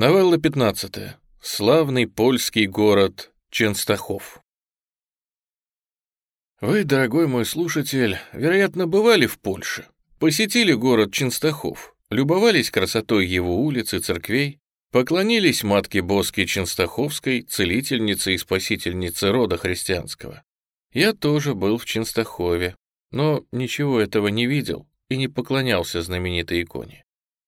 Новелла 15. Славный польский город Ченстахов. Вы, дорогой мой слушатель, вероятно, бывали в Польше, посетили город Ченстахов, любовались красотой его улиц и церквей, поклонились матке Боске Ченстаховской, целительнице и спасительнице рода христианского. Я тоже был в Ченстахове, но ничего этого не видел и не поклонялся знаменитой иконе.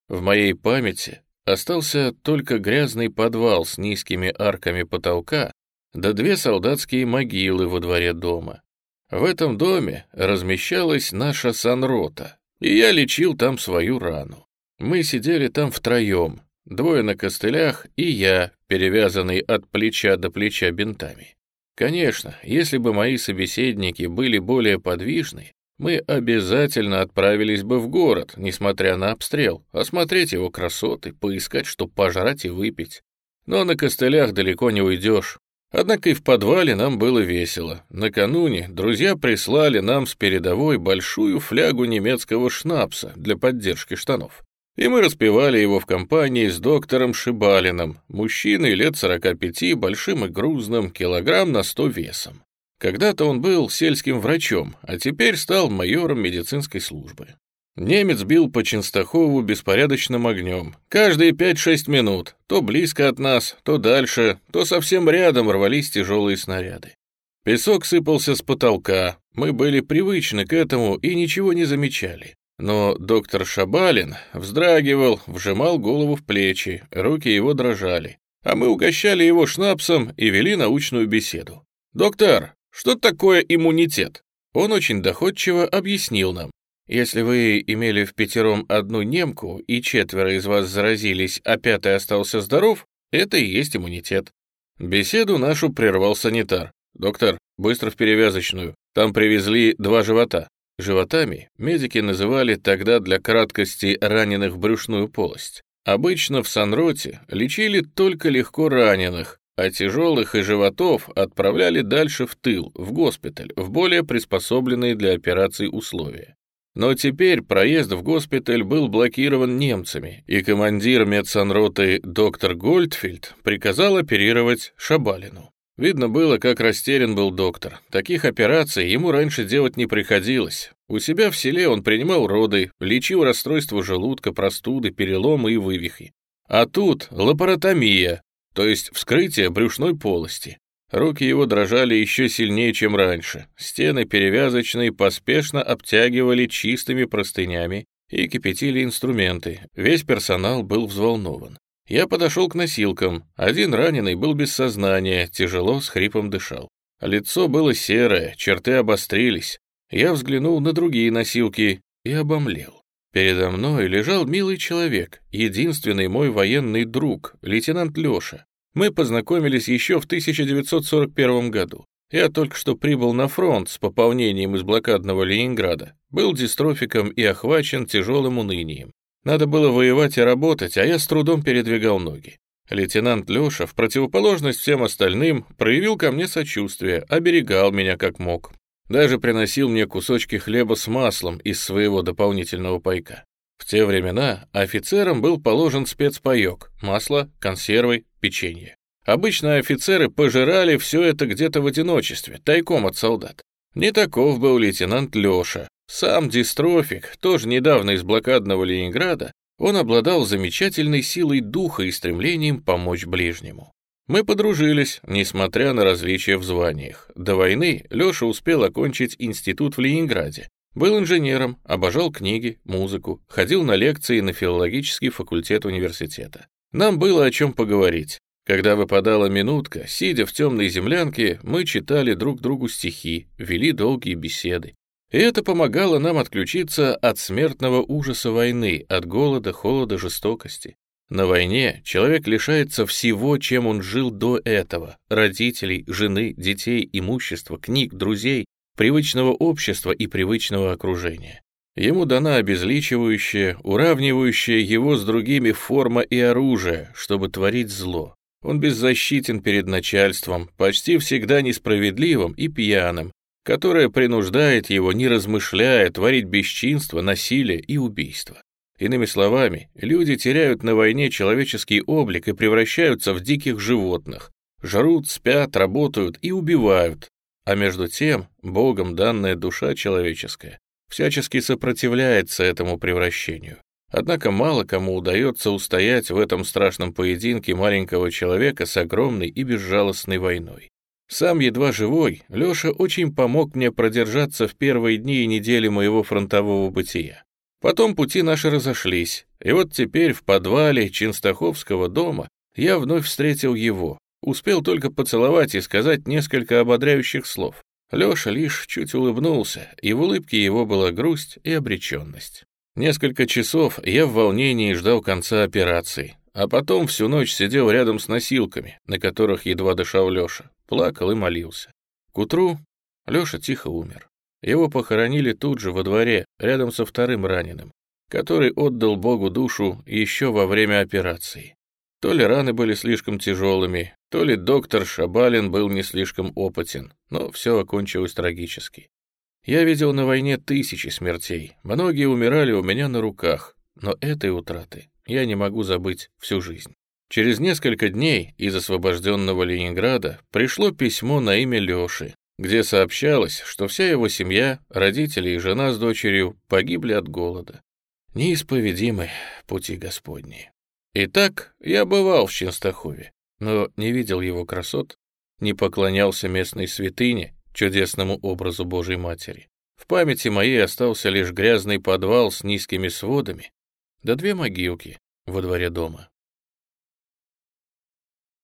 В моей памяти Остался только грязный подвал с низкими арками потолка, да две солдатские могилы во дворе дома. В этом доме размещалась наша санрота, и я лечил там свою рану. Мы сидели там втроем, двое на костылях и я, перевязанный от плеча до плеча бинтами. Конечно, если бы мои собеседники были более подвижны, мы обязательно отправились бы в город, несмотря на обстрел, осмотреть его красоты, поискать, что пожрать и выпить. Но на костылях далеко не уйдешь. Однако и в подвале нам было весело. Накануне друзья прислали нам с передовой большую флягу немецкого шнапса для поддержки штанов. И мы распивали его в компании с доктором Шибалиным, мужчиной лет 45, большим и грузным, килограмм на 100 весом. Когда-то он был сельским врачом, а теперь стал майором медицинской службы. Немец бил по Ченстахову беспорядочным огнем. Каждые 5-6 минут, то близко от нас, то дальше, то совсем рядом рвались тяжелые снаряды. Песок сыпался с потолка, мы были привычны к этому и ничего не замечали. Но доктор Шабалин вздрагивал, вжимал голову в плечи, руки его дрожали. А мы угощали его шнапсом и вели научную беседу. «Доктор, что такое иммунитет? Он очень доходчиво объяснил нам. Если вы имели в пятером одну немку, и четверо из вас заразились, а пятый остался здоров, это и есть иммунитет. Беседу нашу прервал санитар. «Доктор, быстро в перевязочную. Там привезли два живота». Животами медики называли тогда для краткости раненых в брюшную полость. Обычно в Санроте лечили только легко раненых, а тяжелых и животов отправляли дальше в тыл, в госпиталь, в более приспособленные для операций условия. Но теперь проезд в госпиталь был блокирован немцами, и командир медсанроты доктор Гольдфильд приказал оперировать Шабалину. Видно было, как растерян был доктор. Таких операций ему раньше делать не приходилось. У себя в селе он принимал роды, лечил расстройства желудка, простуды, переломы и вывихи. А тут лапаротомия, то есть вскрытие брюшной полости. Руки его дрожали еще сильнее, чем раньше. Стены перевязочной поспешно обтягивали чистыми простынями и кипятили инструменты. Весь персонал был взволнован. Я подошел к носилкам. Один раненый был без сознания, тяжело с хрипом дышал. Лицо было серое, черты обострились. Я взглянул на другие носилки и обомлел. Передо мной лежал милый человек, единственный мой военный друг, лейтенант Леша. Мы познакомились еще в 1941 году. Я только что прибыл на фронт с пополнением из блокадного Ленинграда, был дистрофиком и охвачен тяжелым унынием. Надо было воевать и работать, а я с трудом передвигал ноги. Лейтенант Леша, в противоположность всем остальным, проявил ко мне сочувствие, оберегал меня как мог. Даже приносил мне кусочки хлеба с маслом из своего дополнительного пайка. В те времена офицерам был положен спецпаек — масло, консервы, печенье. Обычно офицеры пожирали все это где-то в одиночестве, тайком от солдат. Не таков был лейтенант Леша. Сам дистрофик, тоже недавно из блокадного Ленинграда, он обладал замечательной силой духа и стремлением помочь ближнему. Мы подружились, несмотря на различия в званиях. До войны Леша успел окончить институт в Ленинграде. Был инженером, обожал книги, музыку, ходил на лекции на филологический факультет университета. Нам было о чем поговорить. Когда выпадала минутка, сидя в темной землянке, мы читали друг другу стихи, вели долгие беседы. И это помогало нам отключиться от смертного ужаса войны, от голода, холода, жестокости. На войне человек лишается всего, чем он жил до этого — родителей, жены, детей, имущества, книг, друзей, привычного общества и привычного окружения. Ему дана обезличивающая, уравнивающая его с другими форма и оружие, чтобы творить зло. Он беззащитен перед начальством, почти всегда несправедливым и пьяным, которое принуждает его, не размышляя, творить бесчинство, насилие и убийство. Иными словами, люди теряют на войне человеческий облик и превращаются в диких животных. Жрут, спят, работают и убивают. А между тем, Богом данная душа человеческая всячески сопротивляется этому превращению. Однако мало кому удается устоять в этом страшном поединке маленького человека с огромной и безжалостной войной. Сам едва живой, Леша очень помог мне продержаться в первые дни и недели моего фронтового бытия. Потом пути наши разошлись, и вот теперь в подвале Чинстаховского дома я вновь встретил его, успел только поцеловать и сказать несколько ободряющих слов. Леша лишь чуть улыбнулся, и в улыбке его была грусть и обреченность. Несколько часов я в волнении ждал конца операции, а потом всю ночь сидел рядом с носилками, на которых едва дышал Леша, плакал и молился. К утру Леша тихо умер. Его похоронили тут же во дворе, рядом со вторым раненым, который отдал Богу душу еще во время операции. То ли раны были слишком тяжелыми, то ли доктор Шабалин был не слишком опытен, но все окончилось трагически. Я видел на войне тысячи смертей, многие умирали у меня на руках, но этой утраты я не могу забыть всю жизнь. Через несколько дней из освобожденного Ленинграда пришло письмо на имя Лёши, где сообщалось, что вся его семья, родители и жена с дочерью погибли от голода. Неисповедимы пути Господни. Итак, я бывал в Ченстахове, но не видел его красот, не поклонялся местной святыне, чудесному образу Божьей Матери. В памяти моей остался лишь грязный подвал с низкими сводами, да две могилки во дворе дома.